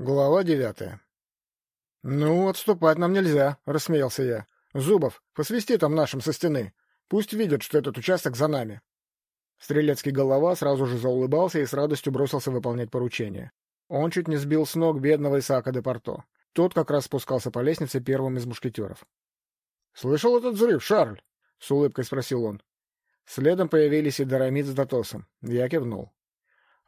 Глава девятая. «Ну, отступать нам нельзя», — рассмеялся я. «Зубов, посвисти там нашим со стены. Пусть видят, что этот участок за нами». Стрелецкий голова сразу же заулыбался и с радостью бросился выполнять поручение. Он чуть не сбил с ног бедного Исаака де Порто. Тот как раз спускался по лестнице первым из мушкетеров. — Слышал этот взрыв, Шарль? — с улыбкой спросил он. Следом появились и Дорамид с Дотосом. Я кивнул.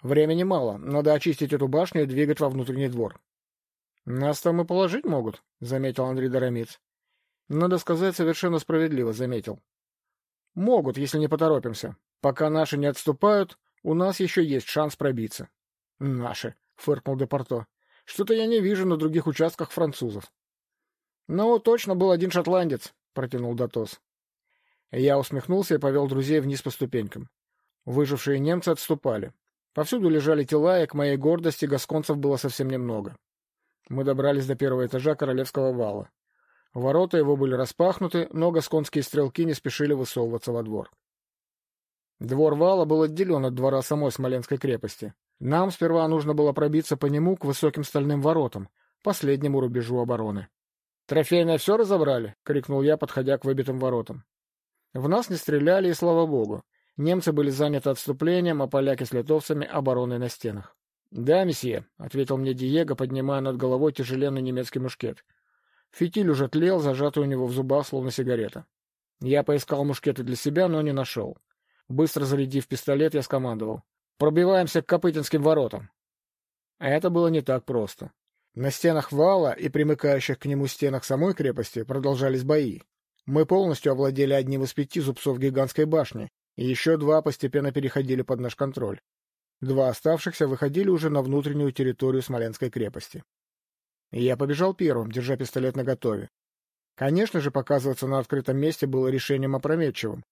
Времени мало, надо очистить эту башню и двигать во внутренний двор. — Нас там и положить могут, — заметил Андрей Дорамиц. — Надо сказать, совершенно справедливо, — заметил. — Могут, если не поторопимся. Пока наши не отступают, у нас еще есть шанс пробиться. — Наши, — фыркнул Депорто. — Что-то я не вижу на других участках французов. — Ну, точно был один шотландец, — протянул Датос. Я усмехнулся и повел друзей вниз по ступенькам. Выжившие немцы отступали. Повсюду лежали тела, и к моей гордости гасконцев было совсем немного. Мы добрались до первого этажа Королевского вала. Ворота его были распахнуты, но гасконские стрелки не спешили высовываться во двор. Двор вала был отделен от двора самой Смоленской крепости. Нам сперва нужно было пробиться по нему к высоким стальным воротам, последнему рубежу обороны. «Трофейное все разобрали?» — крикнул я, подходя к выбитым воротам. В нас не стреляли, и слава богу. Немцы были заняты отступлением, а поляки с литовцами — обороной на стенах. — Да, месье, — ответил мне Диего, поднимая над головой тяжеленный немецкий мушкет. Фитиль уже тлел, зажатый у него в зубах, словно сигарета. Я поискал мушкеты для себя, но не нашел. Быстро зарядив пистолет, я скомандовал. «Пробиваемся к Копытинским воротам». А это было не так просто. На стенах вала и примыкающих к нему стенах самой крепости продолжались бои. Мы полностью овладели одним из пяти зубцов гигантской башни, и еще два постепенно переходили под наш контроль. Два оставшихся выходили уже на внутреннюю территорию Смоленской крепости. Я побежал первым, держа пистолет наготове. Конечно же, показываться на открытом месте было решением опрометчивым.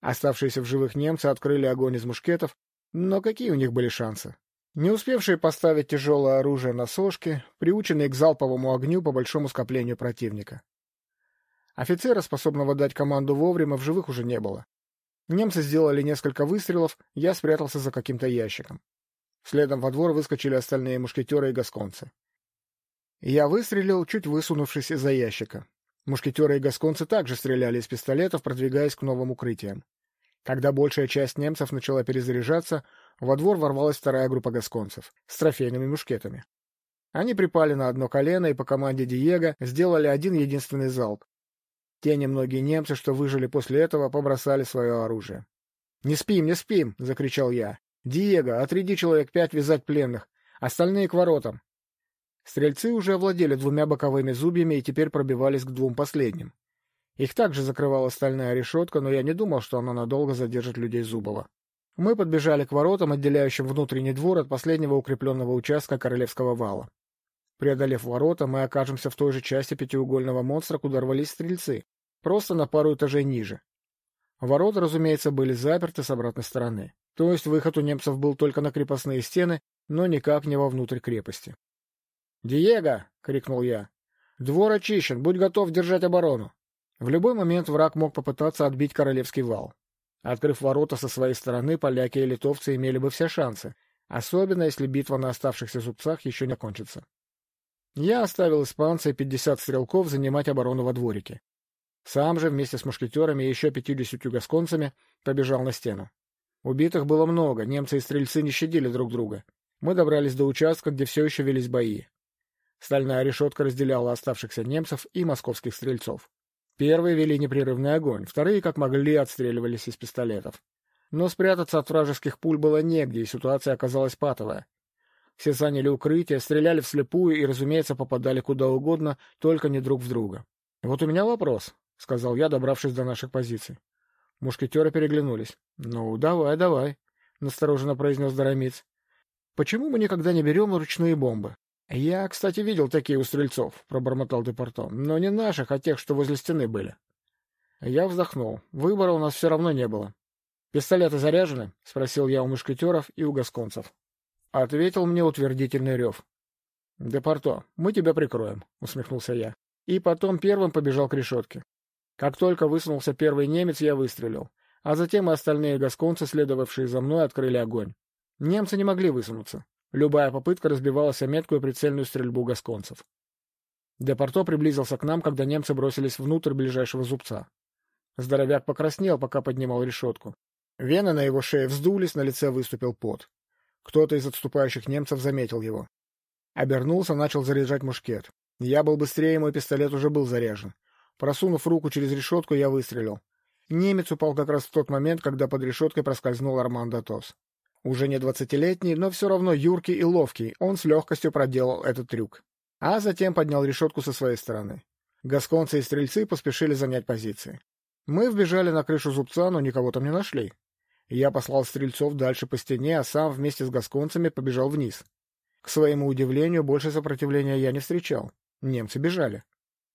Оставшиеся в живых немцы открыли огонь из мушкетов, но какие у них были шансы? Не успевшие поставить тяжелое оружие на сошки, приученные к залповому огню по большому скоплению противника. Офицера, способного дать команду вовремя, в живых уже не было. Немцы сделали несколько выстрелов, я спрятался за каким-то ящиком. Следом во двор выскочили остальные мушкетеры и гасконцы. Я выстрелил, чуть высунувшись из-за ящика. Мушкетеры и гасконцы также стреляли из пистолетов, продвигаясь к новым укрытиям. Когда большая часть немцев начала перезаряжаться, во двор ворвалась вторая группа гасконцев с трофейными мушкетами. Они припали на одно колено и по команде Диего сделали один единственный залп, те немногие немцы, что выжили после этого, побросали свое оружие. «Не спим, не спим!» — закричал я. «Диего, отряди человек пять вязать пленных, остальные к воротам». Стрельцы уже овладели двумя боковыми зубьями и теперь пробивались к двум последним. Их также закрывала стальная решетка, но я не думал, что она надолго задержит людей Зубова. Мы подбежали к воротам, отделяющим внутренний двор от последнего укрепленного участка Королевского вала. Преодолев ворота, мы окажемся в той же части пятиугольного монстра, куда рвались стрельцы, просто на пару этажей ниже. Ворота, разумеется, были заперты с обратной стороны. То есть выход у немцев был только на крепостные стены, но никак не вовнутрь крепости. «Диего!» — крикнул я. «Двор очищен, будь готов держать оборону». В любой момент враг мог попытаться отбить королевский вал. Открыв ворота со своей стороны, поляки и литовцы имели бы все шансы, особенно если битва на оставшихся зубцах еще не кончится. Я оставил испанца и пятьдесят стрелков занимать оборону во дворике. Сам же вместе с мушкетерами и еще пятьюдесятью гасконцами побежал на стену. Убитых было много, немцы и стрельцы не щадили друг друга. Мы добрались до участка, где все еще велись бои. Стальная решетка разделяла оставшихся немцев и московских стрельцов. Первые вели непрерывный огонь, вторые, как могли, отстреливались из пистолетов. Но спрятаться от вражеских пуль было негде, и ситуация оказалась патовая. Все заняли укрытие, стреляли вслепую и, разумеется, попадали куда угодно, только не друг в друга. Вот у меня вопрос сказал я, добравшись до наших позиций. Мушкетеры переглянулись. — Ну, давай, давай, — настороженно произнес Доромиц. — Почему мы никогда не берем ручные бомбы? — Я, кстати, видел такие у стрельцов, — пробормотал Депорто, — но не наших, а тех, что возле стены были. Я вздохнул. Выбора у нас все равно не было. — Пистолеты заряжены? — спросил я у мушкетеров и у гасконцев. Ответил мне утвердительный рев. — Депорто, мы тебя прикроем, — усмехнулся я. И потом первым побежал к решетке. Как только высунулся первый немец, я выстрелил, а затем и остальные гасконцы, следовавшие за мной, открыли огонь. Немцы не могли высунуться. Любая попытка разбивалась о меткую прицельную стрельбу гасконцев. Депорто приблизился к нам, когда немцы бросились внутрь ближайшего зубца. Здоровяк покраснел, пока поднимал решетку. Вены на его шее вздулись, на лице выступил пот. Кто-то из отступающих немцев заметил его. Обернулся, начал заряжать мушкет. Я был быстрее, мой пистолет уже был заряжен. Просунув руку через решетку, я выстрелил. Немец упал как раз в тот момент, когда под решеткой проскользнул Армандо Тос. Уже не двадцатилетний, но все равно юркий и ловкий, он с легкостью проделал этот трюк. А затем поднял решетку со своей стороны. Гасконцы и стрельцы поспешили занять позиции. Мы вбежали на крышу зубца, но никого там не нашли. Я послал стрельцов дальше по стене, а сам вместе с гасконцами побежал вниз. К своему удивлению, больше сопротивления я не встречал. Немцы бежали.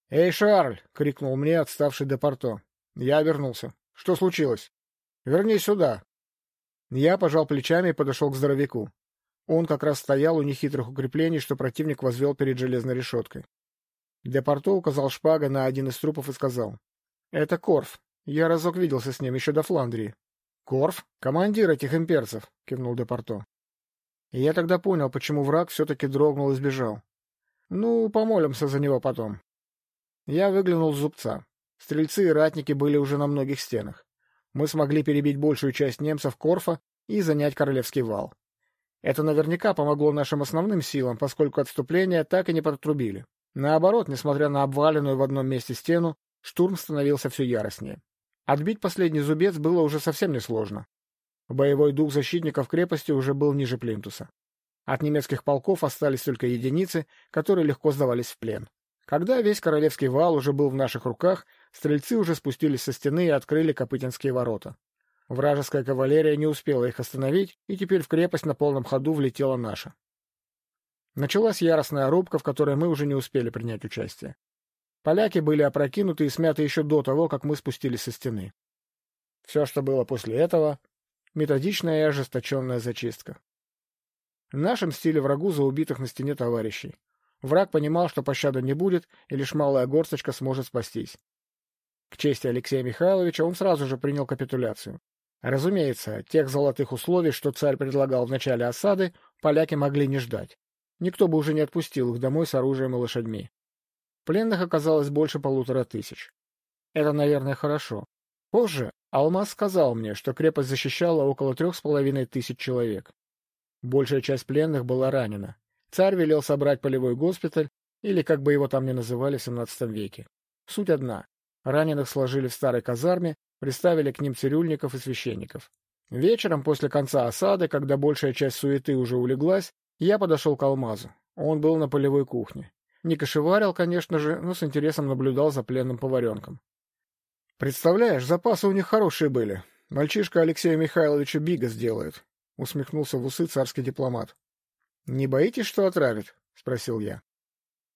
«Эй, Шарль!» — крикнул мне отставший Депорто. Я обернулся. «Что случилось?» «Вернись сюда!» Я пожал плечами и подошел к здоровяку. Он как раз стоял у нехитрых укреплений, что противник возвел перед железной решеткой. Депорто указал шпага на один из трупов и сказал. — Это Корф. Я разок виделся с ним еще до Фландрии. — Корф? Командир этих имперцев, — кивнул Депорто. Я тогда понял, почему враг все-таки дрогнул и сбежал. Ну, помолимся за него потом. Я выглянул с зубца. Стрельцы и ратники были уже на многих стенах. Мы смогли перебить большую часть немцев Корфа и занять Королевский вал. Это наверняка помогло нашим основным силам, поскольку отступление так и не протрубили. Наоборот, несмотря на обваленную в одном месте стену, штурм становился все яростнее. Отбить последний зубец было уже совсем несложно. Боевой дух защитников крепости уже был ниже плинтуса. От немецких полков остались только единицы, которые легко сдавались в плен. Когда весь королевский вал уже был в наших руках, стрельцы уже спустились со стены и открыли Копытинские ворота. Вражеская кавалерия не успела их остановить, и теперь в крепость на полном ходу влетела наша. Началась яростная рубка, в которой мы уже не успели принять участие. Поляки были опрокинуты и смяты еще до того, как мы спустились со стены. Все, что было после этого, Методичная и ожесточенная зачистка. Нашем стиле врагу за убитых на стене товарищей. Враг понимал, что пощады не будет, и лишь малая горсточка сможет спастись. К чести Алексея Михайловича он сразу же принял капитуляцию. Разумеется, тех золотых условий, что царь предлагал в начале осады, поляки могли не ждать. Никто бы уже не отпустил их домой с оружием и лошадьми. Пленных оказалось больше полутора тысяч. Это, наверное, хорошо. Позже Алмаз сказал мне, что крепость защищала около трех с половиной тысяч человек. Большая часть пленных была ранена. Царь велел собрать полевой госпиталь, или как бы его там ни называли в XVII веке. Суть одна. Раненых сложили в старой казарме, приставили к ним цирюльников и священников. Вечером, после конца осады, когда большая часть суеты уже улеглась, я подошел к Алмазу. Он был на полевой кухне. Не кошеварил, конечно же, но с интересом наблюдал за пленным поваренком. Представляешь, запасы у них хорошие были. Мальчишка Алексея Михайловича Бига сделает, — усмехнулся в усы царский дипломат. — Не боитесь, что отравит? — спросил я.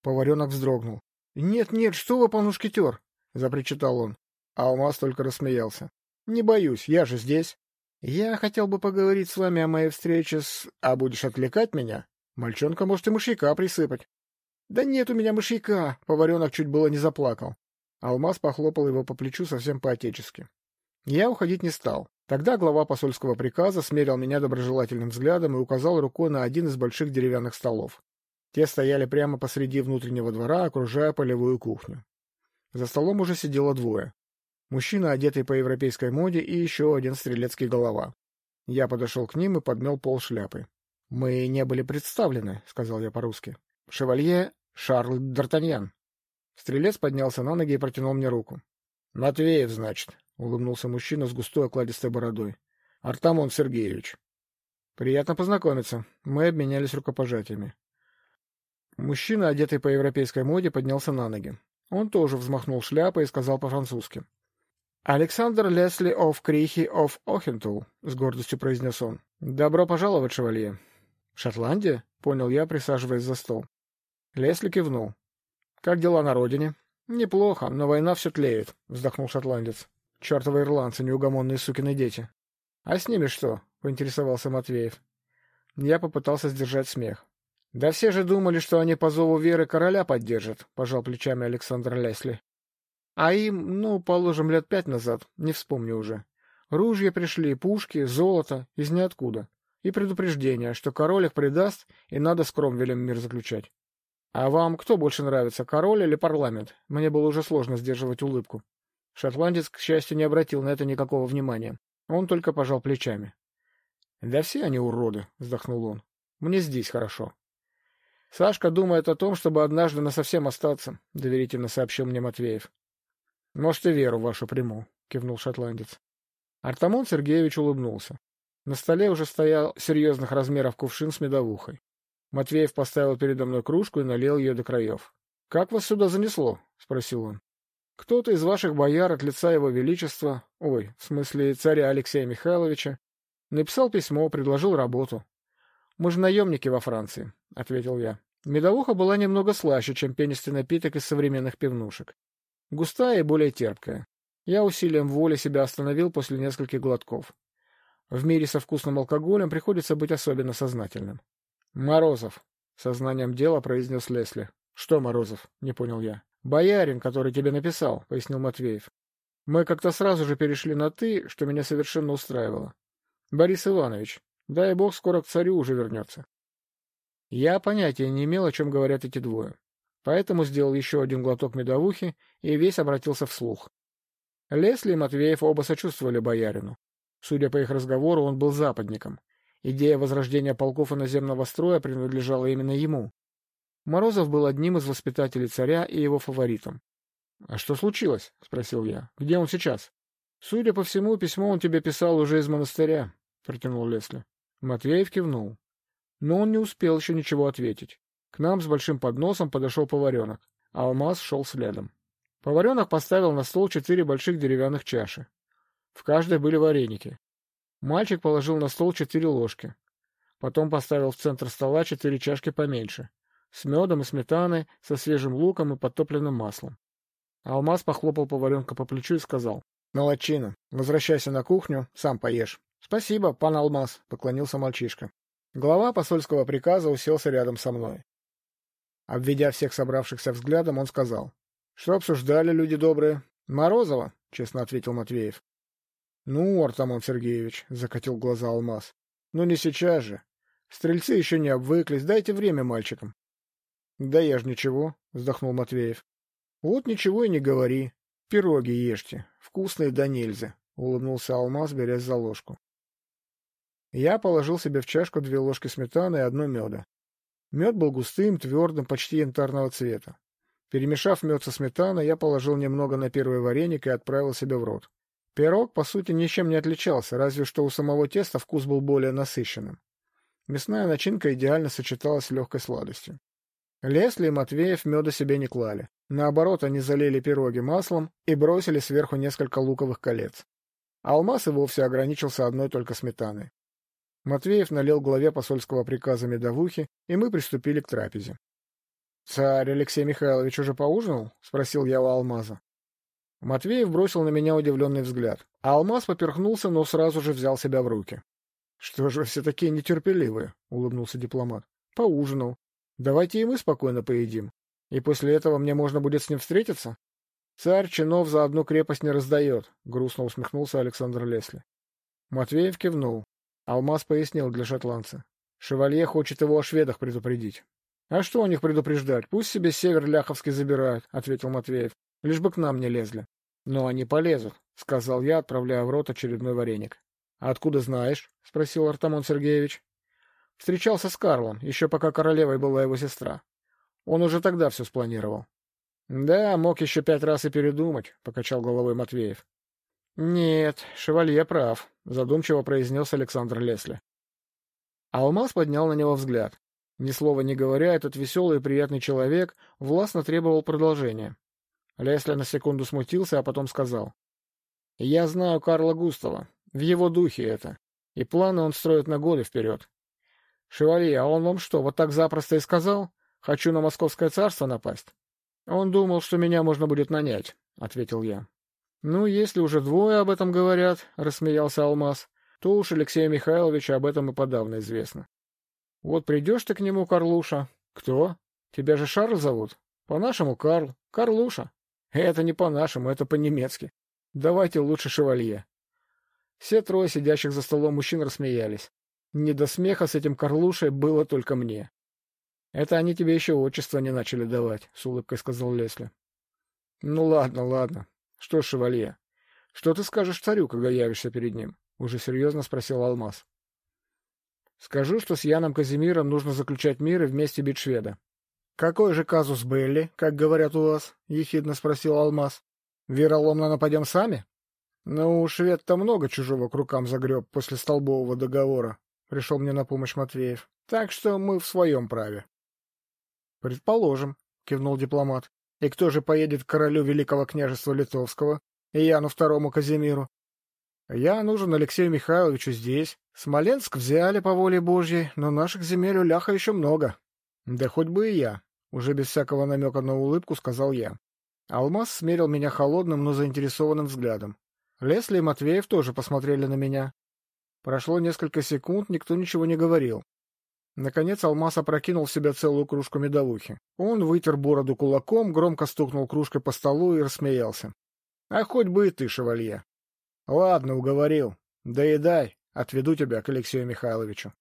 Поваренок вздрогнул. — Нет, нет, что вы, пан Ушкетер? — запричитал он. А Алмаз только рассмеялся. — Не боюсь, я же здесь. — Я хотел бы поговорить с вами о моей встрече с... А будешь отвлекать меня? Мальчонка может и мышьяка присыпать. — Да нет у меня мышьяка! — поваренок чуть было не заплакал. Алмаз похлопал его по плечу совсем по-отечески. Я уходить не стал. Тогда глава посольского приказа смерил меня доброжелательным взглядом и указал рукой на один из больших деревянных столов. Те стояли прямо посреди внутреннего двора, окружая полевую кухню. За столом уже сидело двое. Мужчина, одетый по европейской моде, и еще один стрелецкий голова. Я подошел к ним и подмел пол шляпы. — Мы не были представлены, — сказал я по-русски. — Шевалье Шарль Д'Артаньян. Стрелец поднялся на ноги и протянул мне руку. — Матвеев, значит, — улыбнулся мужчина с густой окладистой бородой. — Артамон Сергеевич. — Приятно познакомиться. Мы обменялись рукопожатиями. Мужчина, одетый по европейской моде, поднялся на ноги. Он тоже взмахнул шляпой и сказал по-французски. — Александр Лесли оф Крихи оф Охентул, — с гордостью произнес он. — Добро пожаловать, шевалье. — Шотландия? — понял я, присаживаясь за стол. Лесли кивнул. Как дела на родине? Неплохо, но война все тлеет, вздохнул шотландец. Чертовы ирландцы, неугомонные сукины дети. А с ними что? поинтересовался Матвеев. Я попытался сдержать смех. Да все же думали, что они по зову веры короля поддержат, пожал плечами Александр Лесли. А им, ну, положим, лет пять назад, не вспомню уже. Ружья пришли, пушки, золото, из ниоткуда. и предупреждение, что король их предаст, и надо с Кромвелем мир заключать. А вам кто больше нравится, король или парламент? Мне было уже сложно сдерживать улыбку. Шотландец, к счастью, не обратил на это никакого внимания. Он только пожал плечами. — Да все они уроды, — вздохнул он. — Мне здесь хорошо. — Сашка думает о том, чтобы однажды насовсем остаться, — доверительно сообщил мне Матвеев. — Может, и веру вашу приму, — кивнул шотландец. Артамон Сергеевич улыбнулся. На столе уже стоял серьезных размеров кувшин с медовухой. Матвеев поставил передо мной кружку и налил ее до краев. — Как вас сюда занесло? — спросил он. — Кто-то из ваших бояр от лица его величества, ой, в смысле царя Алексея Михайловича, написал письмо, предложил работу. — Мы же наемники во Франции, — ответил я. Медовуха была немного слаще, чем пенистый напиток из современных пивнушек. Густая и более терпкая. Я усилием воли себя остановил после нескольких глотков. В мире со вкусным алкоголем приходится быть особенно сознательным. «Морозов», — сознанием дела произнес Лесли. «Что Морозов?» — не понял я. «Боярин, который тебе написал», — пояснил Матвеев. «Мы как-то сразу же перешли на «ты», что меня совершенно устраивало. Борис Иванович, дай бог, скоро к царю уже вернется». Я понятия не имел, о чем говорят эти двое. Поэтому сделал еще один глоток медовухи и весь обратился вслух. Лесли и Матвеев оба сочувствовали боярину. Судя по их разговору, он был западником. Идея возрождения полков иноземного строя принадлежала именно ему. Морозов был одним из воспитателей царя и его фаворитом. — А что случилось? — спросил я. — Где он сейчас? — Судя по всему, письмо он тебе писал уже из монастыря, — протянул Лесли. Матвеев кивнул. Но он не успел еще ничего ответить. К нам с большим подносом подошел поваренок, а Алмаз шел следом. Поваренок поставил на стол четыре больших деревянных чаши. В каждой были вареники. Мальчик положил на стол четыре ложки. Потом поставил в центр стола четыре чашки поменьше, с медом и сметаной, со свежим луком и подтопленным маслом. Алмаз похлопал поваренка по плечу и сказал. — Молодчина, возвращайся на кухню, сам поешь. — Спасибо, пан Алмаз, — поклонился мальчишка. Глава посольского приказа уселся рядом со мной. Обведя всех собравшихся взглядом, он сказал. — Что обсуждали люди добрые? — Морозова, — честно ответил Матвеев. — Ну, Артамон Сергеевич, — закатил глаза Алмаз. — Ну не сейчас же. Стрельцы еще не обвыклись, дайте время мальчикам. — Да я ж ничего, — вздохнул Матвеев. — Вот ничего и не говори. Пироги ешьте, вкусные да нельзя, — улыбнулся Алмаз, берясь за ложку. Я положил себе в чашку две ложки сметаны и одну меда. Мед был густым, твердым, почти янтарного цвета. Перемешав мед со сметаной, я положил немного на первый вареник и отправил себе в рот. Пирог, по сути, ничем не отличался, разве что у самого теста вкус был более насыщенным. Мясная начинка идеально сочеталась с легкой сладостью. Лесли и Матвеев меда себе не клали. Наоборот, они залили пироги маслом и бросили сверху несколько луковых колец. Алмаз и вовсе ограничился одной только сметаной. Матвеев налил главе посольского приказа медовухи, и мы приступили к трапезе. — Царь Алексей Михайлович уже поужинал? — спросил я у Алмаза. Матвеев бросил на меня удивленный взгляд, а Алмаз поперхнулся, но сразу же взял себя в руки. — Что же все такие нетерпеливые? — улыбнулся дипломат. — Поужинал. Давайте и мы спокойно поедим. И после этого мне можно будет с ним встретиться? — Царь чинов за одну крепость не раздает, — грустно усмехнулся Александр Лесли. Матвеев кивнул. Алмаз пояснил для шотландца. Шевалье хочет его о шведах предупредить. — А что о них предупреждать? Пусть себе север Ляховский забирают, — ответил Матвеев. — Лишь бы к нам не лезли. — Но они полезут, — сказал я, отправляя в рот очередной вареник. — А откуда знаешь? — спросил Артамон Сергеевич. — Встречался с Карлом, еще пока королевой была его сестра. Он уже тогда все спланировал. — Да, мог еще пять раз и передумать, — покачал головой Матвеев. — Нет, шевалье прав, — задумчиво произнес Александр Лесли. Алмаз поднял на него взгляд. Ни слова не говоря, этот веселый и приятный человек властно требовал продолжения. Лесли на секунду смутился, а потом сказал. — Я знаю Карла Густава. В его духе это. И планы он строит на годы вперед. — Шевалье, а он вам что, вот так запросто и сказал? Хочу на московское царство напасть? — Он думал, что меня можно будет нанять, — ответил я. — Ну, если уже двое об этом говорят, — рассмеялся Алмаз, — то уж Алексея Михайловича об этом и подавно известно. — Вот придешь ты к нему, Карлуша. — Кто? Тебя же Шарль зовут? — По-нашему Карл. Карлуша. Это не по-нашему, это по-немецки. Давайте лучше шевалье. Все трое сидящих за столом мужчин рассмеялись. Не до смеха с этим Карлушей было только мне. — Это они тебе еще отчество не начали давать, — с улыбкой сказал Лесли. — Ну ладно, ладно. Что шевалье, что ты скажешь царю, когда явишься перед ним? — уже серьезно спросил Алмаз. — Скажу, что с Яном Казимиром нужно заключать мир и вместе бить шведа. — Какой же казус Белли, как говорят у вас? — ехидно спросил Алмаз. — Вероломно нападем сами? — Ну, швед-то много чужого к рукам загреб после столбового договора, — пришел мне на помощь Матвеев. — Так что мы в своем праве. — Предположим, — кивнул дипломат. — И кто же поедет к королю Великого княжества Литовского и Яну Второму Казимиру? — Я нужен Алексею Михайловичу здесь. Смоленск взяли по воле Божьей, но наших земель у ляха еще много. — Да хоть бы и я, — уже без всякого намека на улыбку сказал я. Алмаз смерил меня холодным, но заинтересованным взглядом. Лесли и Матвеев тоже посмотрели на меня. Прошло несколько секунд, никто ничего не говорил. Наконец Алмаз опрокинул в себя целую кружку медовухи. Он вытер бороду кулаком, громко стукнул кружкой по столу и рассмеялся. — А хоть бы и ты, шевалье. — Ладно, уговорил. Доедай, отведу тебя к Алексею Михайловичу.